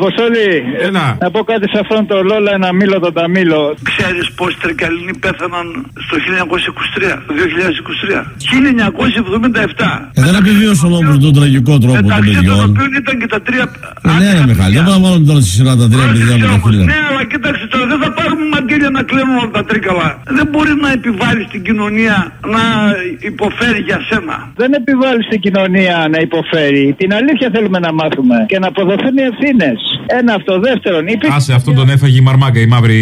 Αποστολή. Έλα. Να πω κάτι σε αυτόν το Λόλα, ένα μήλο τον Ταμήλο. Ξέρεις πόσοι τρικαλινοί πέθαναν στο 1923, το 2023. 1977. Ε, δεν επιβίωσαν όμως τον τραγικό τρόπο των Μεταξύ των παιδιών. οποίων ήταν και τα τρία. Ε, Ναι, ρε Μιχάλη, δεν πάμε μόνο τώρα στη σειρά τα τρία παιδιά με τα φίλια. Ναι, αλλά κοίταξε τώρα, δεν θα πάρουμε μαγγέλια να κλέβουμε από τα τρίκαλα. Δεν μπορεί να επιβάλλεις στην κοινωνία να υποφέρει για σένα. Δεν επιβάλλεις στην κοινωνία να υποφέρει. Την αλήθεια θέλουμε να μάθουμε και να αποδοθούν οι ευθύνες. sense Ένα αυτό. Δεύτερον, υπήρχε. Άσε, αυτόν τον έφαγε η μαρμάγκα, η μαύρη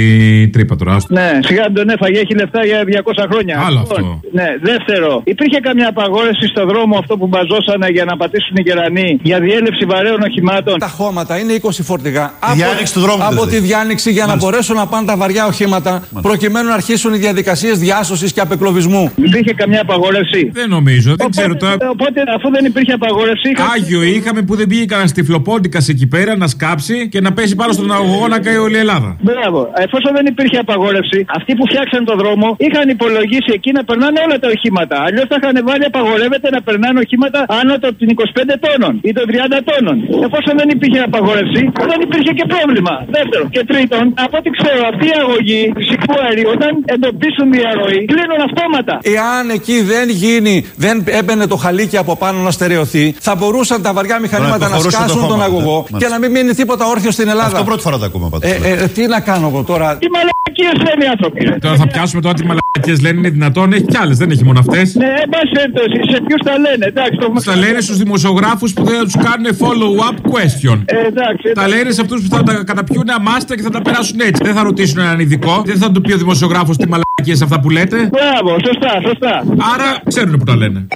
τρύπα τώρα. άστο. Ναι, σιγά τον έφαγε, έχει λεφτά για 200 χρόνια. Άλλο Λοιπόν, αυτό. Ναι, δεύτερο, υπήρχε καμιά απαγόρευση στο δρόμο αυτό που μπαζώσανε για να πατήσουν οι γερανοί για διέλευση βαρέων οχημάτων; Τα χώματα είναι 20 φορτηγά. Από, διάνοιξη του δρόμου από δηλαδή. τη διάνοιξη για να μπορέσουν να πάνε τα βαριά οχήματα προκειμένου να αρχίσουν οι διαδικασίες διάσωσης και απεκλωβισμού. Υπήρχε καμιά απαγόρευση; Δεν νομίζω, δεν ξέρω τώρα. Οπότε, οπότε, αφού δεν υπήρχε απαγόρευση. είχα- Άγιο είχαμε που δεν πήγε κανένας τυφλοπόντικας εκεί πέρα να σκάψει και να πέσει πάνω στον αγωγό να καεί όλη η Ελλάδα. Μπράβο. Εφόσον δεν υπήρχε απαγόρευση, αυτοί που φτιάξαν το δρόμο είχαν υπολογίσει εκεί να περνάνε όλα τα οχήματα. Αλλιώς θα είχαν βάλει απαγορεύεται να περνάνε οχήματα άνω των 25 τόνων ή των 30 τόνων. Εφόσον δεν υπήρχε απαγόρευση, δεν υπήρχε και πρόβλημα. Δεύτερον. Και τρίτον, από ό,τι ξέρω, αυτοί οι αγωγοί φυσικού αερίου όταν εντοπίσουν διαρροή κλείνουν αυτόματα. Εάν εκεί δεν γίνει, δεν έμπαινε το χαλίκι από πάνω να στερεωθεί, θα μπορούσαν τα βαριά μηχανήματα να υποχωρούσαν το σκάσουν τον χώμα, αγωγό ναι. και να μην μείνει τίποτα όρθιο στην Ελλάδα. Αυτό πρώτη φορά το ακούμε πάντως. Ε, ε, τι να κάνω εγώ τώρα; Τι μαλακίες λένε οι άνθρωποι. ρε. Τώρα θα πιάσουμε τώρα τι μαλακίες λένε είναι δυνατόν, έχει κι άλλες, δεν έχει μόνο αυτές. Ναι, εν πάση περιπτώσει, σε ποιους τα λένε, εντάξει. Το... Τα λένε στους δημοσιογράφους που δεν τους κάνουν follow-up question. Ε, εντάξει, Τα λένε σε αυτούς που θα τα καταπιούν αμάστα και θα τα περάσουν έτσι. Δεν θα ρωτήσουν έναν ειδικό, δεν θα του πει ο δημοσιογράφος τι μαλακίες αυτά που λέτε. Μπράβο, σωστά, σωστά. Άρα ξέρουν που τα λένε.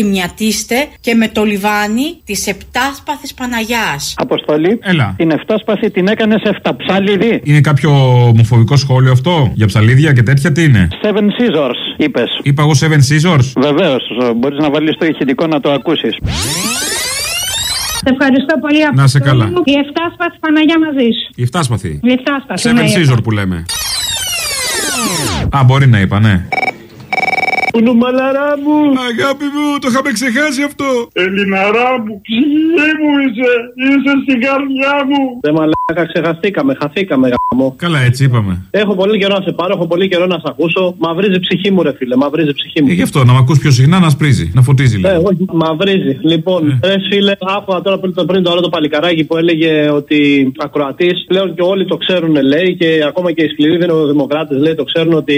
Θυμιατίστε και με το λιβάνι της Επτάσπαθης Παναγιάς. Αποστολή. Έλα. Την εφτάσπαση την έκανες σε εφταψάλιδη. Είναι κάποιο ομοφοβικό σχόλιο αυτό για ψαλίδια και τέτοια, τι είναι; Seven Scissors, είπες. Είπα εγώ Seven Scissors. Βεβαίως, μπορείς να βάλεις το ηχητικό να το ακούσεις. Σε ευχαριστώ πολύ από Να σε καλά. Η Εφτάσπαθη Παναγιά μαζί σου. Η εφτάσπαθη. Η Εφτάσπαθη. Seven ναι, η Scissors που λέμε. Α, μπορεί να είπα, ναι. Κουνούμαλαρά μου, Αγάπη μου, το είχαμε ξεχάσει αυτό. Ελληναρά μου, ψυχή μου είσαι, είσαι στην καρδιά μου. Δεν μαλάκα, ξεχαστήκαμε, χαθήκαμε γαμό. Καλά, έτσι είπαμε. Έχω πολύ καιρό να σε πάρω, έχω πολύ καιρό να σε ακούσω. Μαυρίζει ψυχή μου, ρε φίλε, μαυρίζει ψυχή μου. Ε, γι' αυτό, να μ' ακούς πιο συχνά, να σπρίζει, να φωτίζει Ε, λίγο. όχι, μαυρίζει. Λοιπόν, ρε φίλε, άκουγα τώρα πριν, πριν το άλλο το παλικαράκι που έλεγε ότι ακροατής πλέον και όλοι το ξέρουν, λέει, και ακόμα και οι σκληροί δημοκράτε λέει, το ξέρουν ότι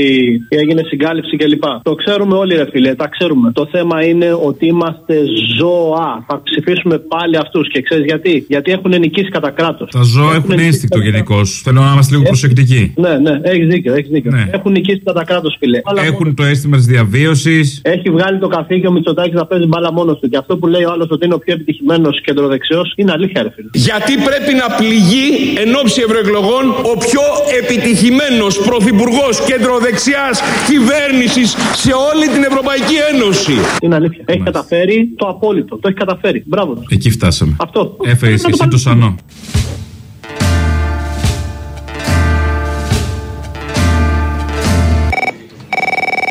έγινε συγκάλυψη κλπ. Το ξέρουμε όλοι, ρε φίλε, τα ξέρουμε. Το θέμα είναι ότι είμαστε ζώα. Θα ψηφίσουμε πάλι αυτούς. Και ξέρεις γιατί; Γιατί έχουν νικήσει κατά κράτος. Τα ζώα έχουν ένστικτο γενικώς. Θέλω να είμαστε λίγο προσεκτικοί. Ναι, ναι, έχεις δίκιο. Έχεις δίκιο. Ναι. Έχουν νικήσει κατά κράτος, φίλε. Αλλά Έχουν το αίσθημα της διαβίωσης. Έχει βγάλει το καθήκη ο Μητσοτάκης να παίζει μπάλα μόνος του. Και αυτό που λέει ο άλλος ότι είναι ο πιο επιτυχημένος κεντροδεξιός είναι αλήθεια, ρε φίλε. Γιατί πρέπει να πληγεί εν ώψη ευρωεκλογών ο πιο επιτυχημένος πρωθυπουργός κεντροδεξιάς κυβέρνησης σε όλη την Ευρωπαϊκή Ένωση. Είναι αλήθεια. Έχει καταφέρει το απόλυτο. Το έχει καταφέρει. Μπράβο του. Εκεί φτάσαμε. Αυτό. Έφερε Να το εσύ βάλουμε. το σανό.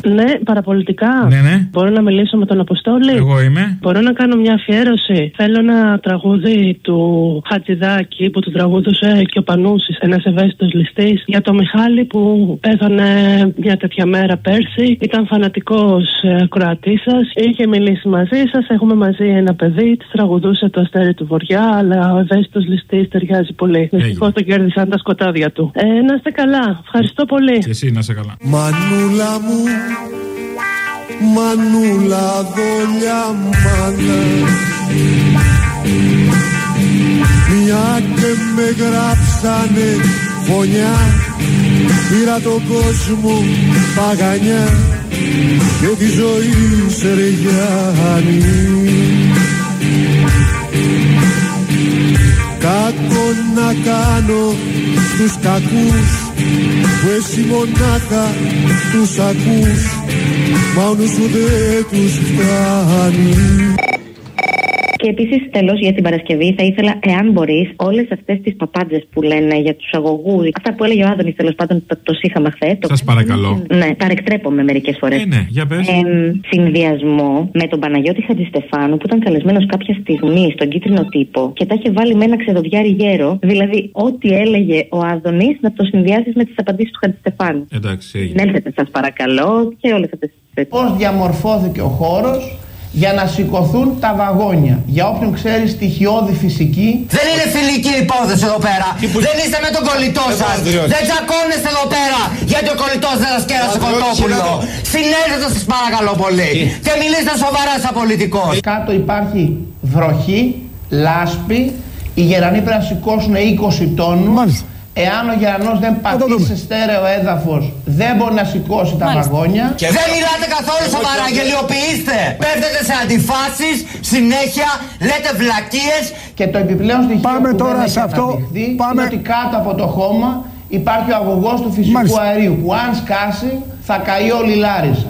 Ναι, παραπολιτικά. Ναι, ναι. Μπορώ να μιλήσω με τον Αποστόλη. Εγώ είμαι. Μπορώ να κάνω μια αφιέρωση. Θέλω ένα τραγούδι του Χατζηδάκη που του τραγούδουσε και ο Πανούσης, ένας ευαίσθητος ληστής, για το Μιχάλη που πέθανε μια τέτοια μέρα πέρσι. Ήταν φανατικός ε, ακροατής σας. Είχε μιλήσει μαζί σας. Έχουμε μαζί ένα παιδί. Της τραγουδούσε το αστέρι του Βοριά, αλλά ο ευαίσθητος ληστής ταιριάζει πολύ. Δυστυχώς τον κέρδισαν τα σκοτάδια του. Ε, να είστε καλά. Ευχαριστώ πολύ. Και εσύ να σε καλά. Μανούλα μου, μανούλα δόλια μάνα. Μια και με γράψανε φωνιά Πήρα τον κόσμο παγανιά και τη ζωή σε ρεγιάνι Κάκο να κάνω στους κακούς που εσύ μονάχα τους ακούς μα ο νους σου δεν τους φτάνει Και επίσης, τέλος, για την Παρασκευή, θα ήθελα, εάν μπορείς, όλες αυτές τις παπάντζες που λένε για τους αγωγούς, αυτά που έλεγε ο Άδωνης, τέλος πάντων, το, το είχαμε χθες. Σας παρακαλώ. Ναι, παρεκτρέπομαι μερικές φορές. Ε, ναι, για πες. συνδυασμό με τον Παναγιώτη Χατζηστεφάνου που ήταν καλεσμένος κάποια στιγμή στον κίτρινο τύπο και τα είχε βάλει με ένα ξεδοδιάρι γέρο. Δηλαδή, ό,τι έλεγε ο Άδωνης να το συνδυάσεις με τις απαντήσεις του Χατζηστεφάνου. Εντάξει, έγινε. Συνέλθετε, σας παρακαλώ, και όλες αυτές τις Πώς διαμορφώθηκε ο χώρος για να σηκωθούν τα βαγόνια. Για όποιον ξέρει στοιχειώδη φυσική. Δεν είναι φιλική υπόθεση εδώ πέρα. Δεν είστε με τον κολλητό σας. Δεν τσακώνεστε εδώ πέρα γιατί ο κολλητός δεν σας κέρασε κοτόπουλο. Συνέλθετε σας παρακαλώ πολύ. Και μιλήστε σοβαρά σαν πολιτικός. Κάτω υπάρχει βροχή, λάσπη. Οι γερανοί πρέπει να σηκώσουν 20 τόνους. Εάν ο γερανός δεν πατήσει σε στέρεο έδαφος, δεν μπορεί να σηκώσει τα βαγόνια. Και δεν μιλάτε καθόλου σοβαρά, γελιοποιήστε. Πέφτετε σε αντιφάσεις, συνέχεια, λέτε βλακίες. Και το επιπλέον στοιχείο Πάμε που τώρα δεν έχει σε αυτό. αναδειχθεί Πάμε. είναι ότι κάτω από το χώμα υπάρχει ο αγωγός του φυσικού Μάλιστα. αερίου που αν σκάσει θα καεί όλη η Λάρισα.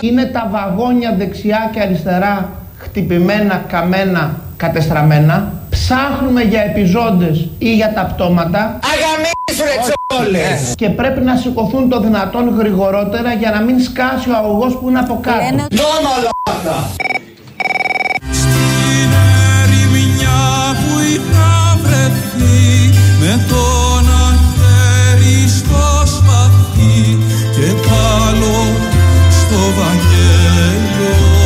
Είναι τα βαγόνια δεξιά και αριστερά χτυπημένα, καμένα, κατεστραμμένα. Ψάχνουμε για επιζώντες ή για τα πτώματα. Αγαμίσου ρε τσόλες. Και πρέπει να σηκωθούν το δυνατόν γρηγορότερα για να μην σκάσει ο αγωγός που είναι από κάτω. Νόμο λότα. Στην ερημιά που είχα βρεθεί με τον αχέρι στο σπαθί και πάλι στο Βαγγέλιο.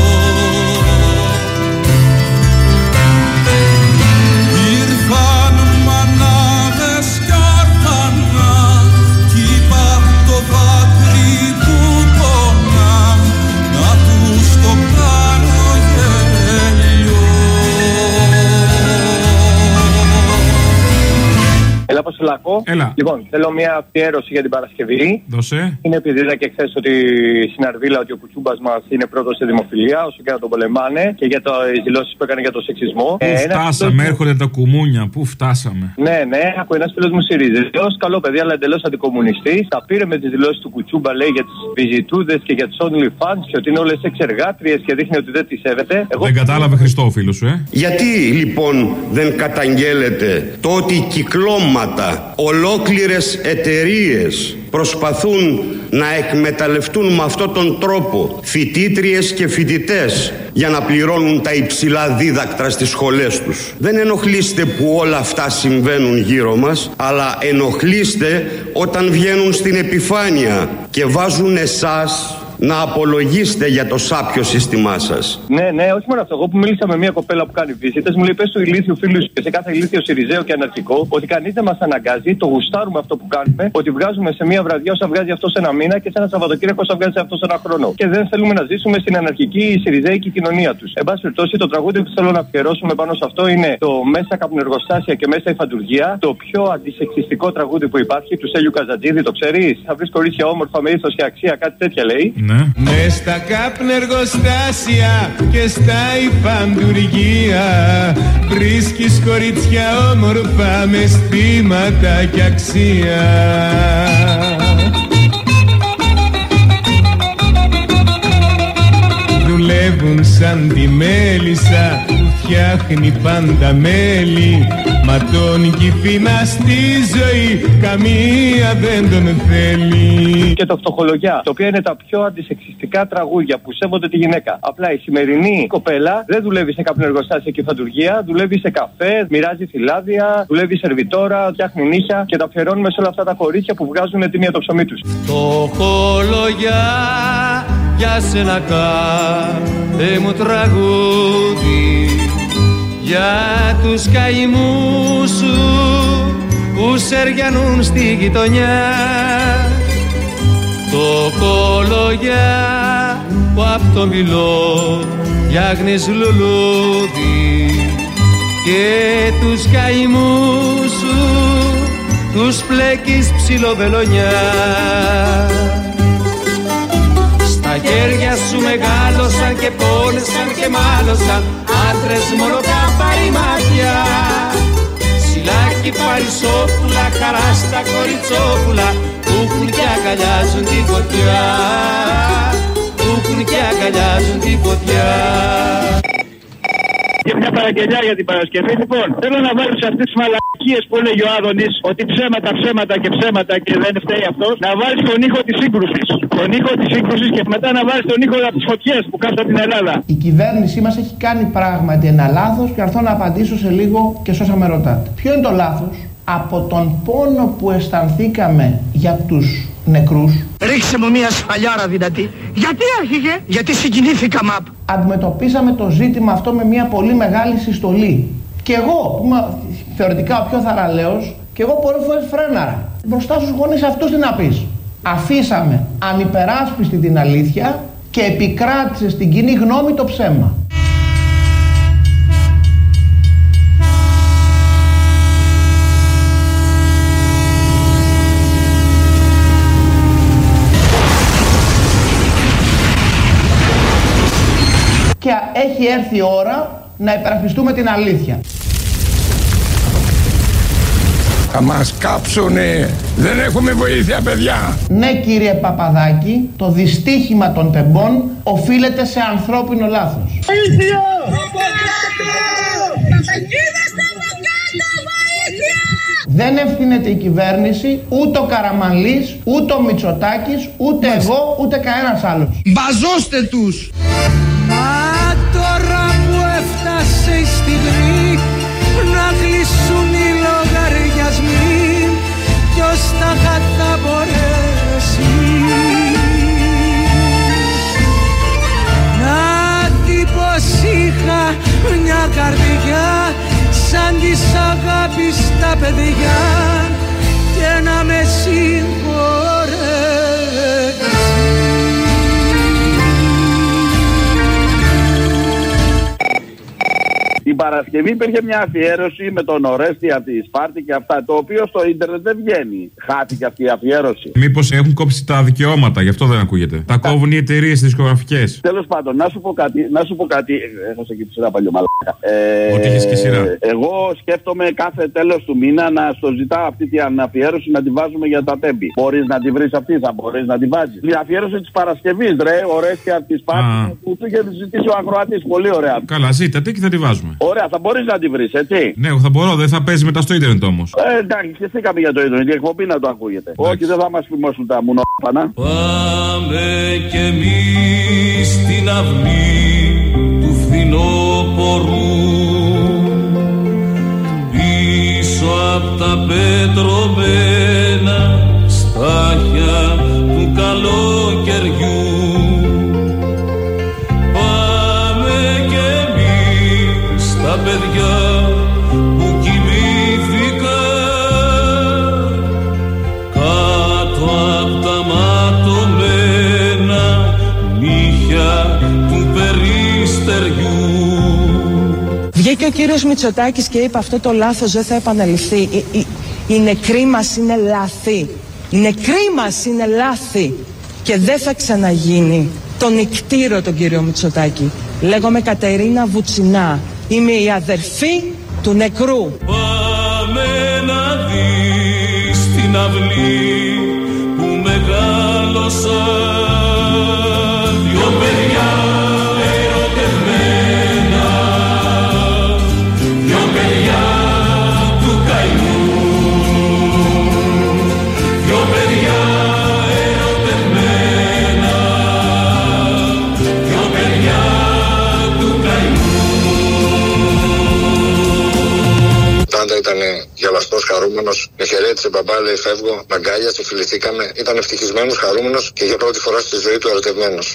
Έλα, Πασουλακό. Έλα. Λοιπόν, θέλω μια αφιέρωση για την Παρασκευή. Δώσε. Είναι επειδή είδα και χθες ότι στην Αρβίλα ότι ο κουτσούμπας μας είναι πρώτος σε δημοφιλία, όσο και να τον πολεμάνε, και για τι δηλώσεις που έκανε για το σεξισμό. Πού Ε, ένας φτάσαμε, φίλος μου- έρχονται τα κουμούνια, πού φτάσαμε. Ναι, ναι, από ένας φίλος μου Σιριζέος, καλό παιδί, αλλά εντελώς αντικομουνιστής. Τα πήρε με τις δηλώσεις του Κουτσούμπα, λέει για τις βυζιτούδε και για τις OnlyFans και ότι είναι όλες εξεργάτριες και δείχνει ότι δεν τις σέβεται. Εγώ Δεν κατάλαβε Χριστό, φίλος σου, ε. Γιατί λοιπόν δεν καταγγέλλεται το ότι κυκλώματα, ολόκληρες εταιρείες προσπαθούν να εκμεταλλευτούν με αυτόν τον τρόπο φοιτήτριες και φοιτητές για να πληρώνουν τα υψηλά δίδακτρα στις σχολές τους. Δεν ενοχλείστε που όλα αυτά συμβαίνουν γύρω μας, αλλά ενοχλείστε όταν βγαίνουν στην επιφάνεια και βάζουν εσάς να απολογίστε για το σάπιο σύστημά σας. Ναι, ναι, όχι μόνο αυτό. Εγώ που μίλησα με μια κοπέλα που κάνει βίζιτε, μου λέει: Πες του ηλίθιου φίλου σου και σε κάθε ηλίθιο Σιριζέο και αναρχικό ότι κανείς δεν μας αναγκάζει, το γουστάρουμε αυτό που κάνουμε, ότι βγάζουμε σε μια βραδιά όσα βγάζει αυτός σε ένα μήνα και σε ένα Σαββατοκύριακο όσα βγάζει αυτός σε ένα χρόνο. Και δεν θέλουμε να ζήσουμε στην αναρχική Σιριζέικη κοινωνία τους. Εν πάση περιπτώσει, το τραγούδι που θέλω να αφιερώσουμε πάνω σε αυτό είναι το Μέσα καπνεργοστάσια και Μέσα η Φαντουργία, το πιο αντισεξιστικό τραγούδι που υπάρχει, του Σέλιου Καζατζίδη, το ξέρεις. Θα βρεις κορίτσια όμορφα με ήθο και αξία, κάτι τέτοια λέει. Ναι. Μες στα κάπνα εργοστάσια και στα υφαντουργία βρίσκεις κορίτσια όμορφα με στήματα και αξία. Δουλεύουν σαν τη μέλισσα που φτιάχνει πάντα μέλι Μα τον κυφίνα στη ζωή καμία δεν τον θέλει και το φτωχολογιά, τα οποία είναι τα πιο αντισεξιστικά τραγούδια που σέβονται τη γυναίκα. Απλά η σημερινή κοπέλα δεν δουλεύει σε κάποιο εργοστάσιο και φαντουργία, δουλεύει σε καφέ, μοιράζει φυλάδια, δουλεύει σερβιτόρα, φτιάχνει νύχια και τα αφιερώνουμε σε όλα αυτά τα κορίτσια που βγάζουν τιμή το ψωμί τους. Το χολογιά για σένα κάθε μου τραγούδι για τους καημούς σου που σεριανούν στη γειτονιά. Το κολογιά που απ' το μιλό φτιάχνεις λουλούδι και τους καημούς σου τους πλέκεις ψιλοβελονιά και μάλωσαν άντρες μόνο καπάρι μάτια. Σιλάκι παρισόπουλα, χαρά στα κοριτσόπουλα που έχουν και αγκαλιάζουν τη φωτιά. Που έχουν και αγκαλιάζουν τη φωτιά Και μια παραγγελιά για την Παρασκευή. Λοιπόν, θέλω να βάλει σε αυτές τις μαλακίες που έλεγε ο Άδωνης ότι ψέματα, ψέματα και ψέματα και δεν φταίει αυτός. Να βάλεις τον ήχο της σύγκρουσης. Τον ήχο της σύγκρουσης και μετά να βάλεις τον ήχο από τις φωτιές που κάψαν την Ελλάδα. Η κυβέρνησή μας έχει κάνει πράγματι ένα λάθος και έρθω να απαντήσω σε λίγο και σε όσα με ρωτάτε. Ποιο είναι το λάθος, από τον πόνο που αισθανθήκαμε για τους νεκρούς Ρίξε μου μια σφαλιάρα δυνατή. Γιατί άρχιγε, γιατί συγκινήθηκα μαπ. αντιμετωπίσαμε το ζήτημα αυτό με μια πολύ μεγάλη συστολή. Και εγώ, που είμαι θεωρητικά ο πιο θαραλέος, και εγώ πολλές φορές φρέναρα. Μπροστά στους γονείς αυτούς τι να πεις. Αφήσαμε ανυπεράσπιστη την αλήθεια και επικράτησε στην κοινή γνώμη το ψέμα. Έχει έρθει η ώρα να υπερασπιστούμε την αλήθεια. Θα μας κάψουνε. Δεν έχουμε βοήθεια παιδιά. Ναι κύριε Παπαδάκη, το δυστύχημα των τεμπών οφείλεται σε ανθρώπινο λάθος. Δεν ευθύνεται η κυβέρνηση, ούτε ο Καραμανλής, ούτε ο Μητσοτάκης, ούτε εγώ, ούτε κανένας άλλος. Μπαζώστε τους. Ποιος τα θα μπορέσει. Να δει πως είχα μια καρδιά σαν της αγάπης τα παιδιά και να με Την Παρασκευή υπήρχε μια αφιέρωση με τον Ορέστη από τη Σπάρτη και αυτά, το οποίο στο ίντερνετ δεν βγαίνει. Χάθηκε αυτή η αφιέρωση. Μήπως έχουν κόψει τα δικαιώματα, γι' αυτό δεν ακούγεται. Τα κόβουν οι εταιρείες δισκογραφικέ. Τέλος πάντων, να σου πω κάτι. Να σου πω κάτι. Έχασα και τη σειρά παλιό μαλάκα. Ε, Ότι έχεις και σειρά. Εγώ σκέφτομαι κάθε τέλος του μήνα να στο ζητάω αυτή την αφιέρωση να τη βάζουμε για τα τέμπη. Μπορείς να τη βρεις αυτή, θα μπορείς να τη βάζεις. Η αφιέρωση της Παρασκευής, ρε, Ορέστη από τη Α. Σπάρτη που του είχε ζητήσει ο Ακροατής. Πολύ ωραία. Καλά, ζήτατε και θα τη βάζουμε. Ωραία, θα μπορείς να τη βρεις, έτσι. Ναι, εγώ θα μπορώ, δεν θα παίζει μετά στο ίντερνετ όμως. Ε, εντάξει, σκεφτήκαμε για το ίδιο. Η εκπομπή να το ακούγεται. Όχι, δεν θα μας φημώσουν τα μουνόπανα. Πάμε κι εμείς στην αυλή του φθινόπορου πίσω απ' τα πετρωμένα στάχια του καλοκαιριού Βγήκε ο κύριος Μητσοτάκης και είπε αυτό το λάθος δεν θα επαναληφθεί. Οι, οι, οι νεκροί μας είναι λάθη. Οι νεκροί μας είναι λάθη. Και δεν θα ξαναγίνει. Τον νικτήρο τον κύριο Μητσοτάκη. Λέγομαι Κατερίνα Βουτσινά. Είμαι η αδερφή του νεκρού. Πάμε να δεις την αυλή που μεγάλωσα χαιρέτησε μπαμπά, λέει φεύγω. Μ' αγκάλιασε, φιληθήκαμε. Ήταν ευτυχισμένος, χαρούμενος και για πρώτη φορά στη ζωή του ερωτευμένος.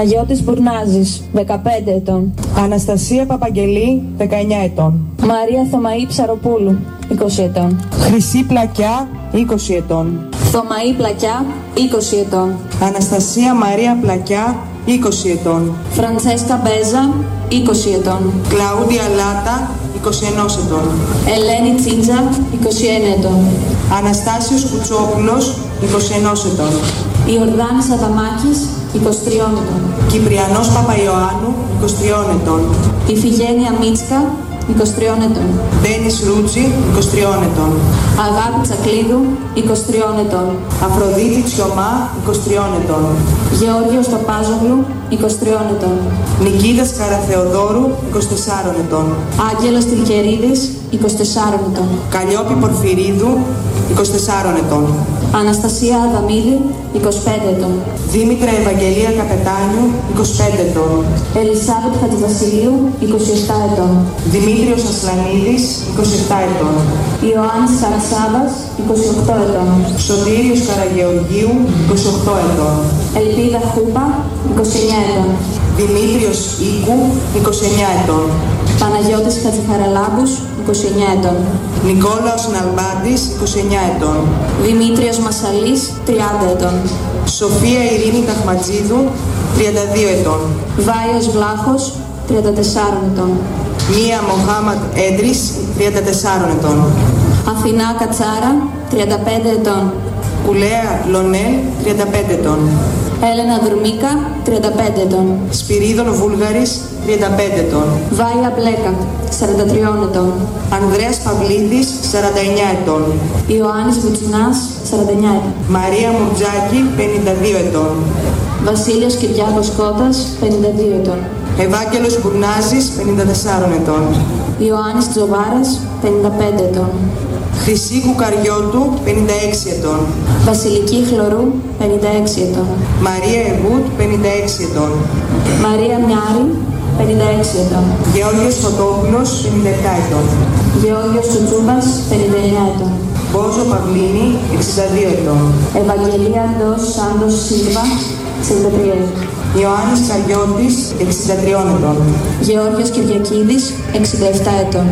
Παναγιώτης Μπουρνάζης, 15 ετών. Αναστασία Παπαγγελή, 19 ετών. Μαρία Θωμαή Ψαροπούλου, 20 ετών. Χρυσή Πλακιά, 20 ετών. Θωμαή Πλακιά, 20 ετών. Αναστασία Μαρία Πλακιά, 20 ετών. Φραντσέσκα Μπέζα, 20 ετών. Κλαούντια Λάτα, 21 ετών. Ελένη Τσίτζα, 21 ετών. Αναστάσιος Κουτσόπουλος, 21 ετών. Ιορδάνης Αδαμάκης, 23 ετών. Κυπριανός Παπαϊωάννου, 23 ετών. Ιφηγένεια Μίτσκα, 23 ετών. Ντένις Ρούτζι, 23 ετών. Αγάπη Τσακλίδου, 23 ετών. Αφροδίτη Τσιωμά, 23 ετών. Γεώργιος Παπάζογλου, 23 ετών. Νικήτας Καραθεοδόρου, 24 ετών. Άγγελος Τριχερίδης, 24 ετών. Καλλιόπη Πορφυρίδου, 24 ετών. Αναστασία Αδαμίδη, 25 ετών. Δήμητρα Ευαγγελία Καπετάνιου, 25 ετών. Ελισάβετ Χατζηβασιλείου, 27 ετών. Δημήτριος Ασλανίδης, 27 ετών. Ιωάννης Σαρσάβας, 28 ετών. Σωτήριος Καραγεωργίου, 28 ετών. Ελπίδα Χούπα, 29 ετών. Δημήτριος Οίκου, 29 ετών. Παναγιώτης Χατζηχαραλάμπους, 29 ετών. Νικόλαος Ναλμπάντης, 29 ετών. Δημήτριος Μασαλής, 30 ετών. Σοφία Ειρήνη Ταχματζίδου, 32 ετών. Βάιος Βλάχος, 34 ετών. Μία Μοχάμαντ Έντρης, 34 ετών. Αθηνά Κατσάρα, 35 ετών. Κουλέα Λονέλ, 35 ετών. Έλενα Δουρμίκα, 35 ετών. Σπυρίδων Βούλγαρης, 35 ετών. Βάια Μπλέκα, 43 ετών. Ανδρέας Παυλίδης, 49 ετών. Ιωάννης Βουτσινάς, 49 ετών. Μαρία Μουρτζάκη, 52 ετών. Βασίλειος Κυριάκος Κώτας, 52 ετών. Ευάγγελος Μπουρνάζης, 54 ετών. Ιωάννης Τζοβάρας, 55 ετών. Χρυσή Κουκαριώτου, 56 ετών. Βασιλική Χλωρού, 56 ετών. Μαρία Εμπούτ, 56 ετών. Μαρία Μιάρη, 56 ετών. Γεώργιος Φωτόπουλος, 57 ετών. Γεώργιος Τσουτσούμπας, 59 ετών. Μπόζο Παυλίνη, 62 ετών. Ευαγγελία Ντός Σάντος Σίλβα, 63 ετών. Ιωάννης Καριώτης, 63 ετών. Γεώργιος Κυριακίδης, 67 ετών.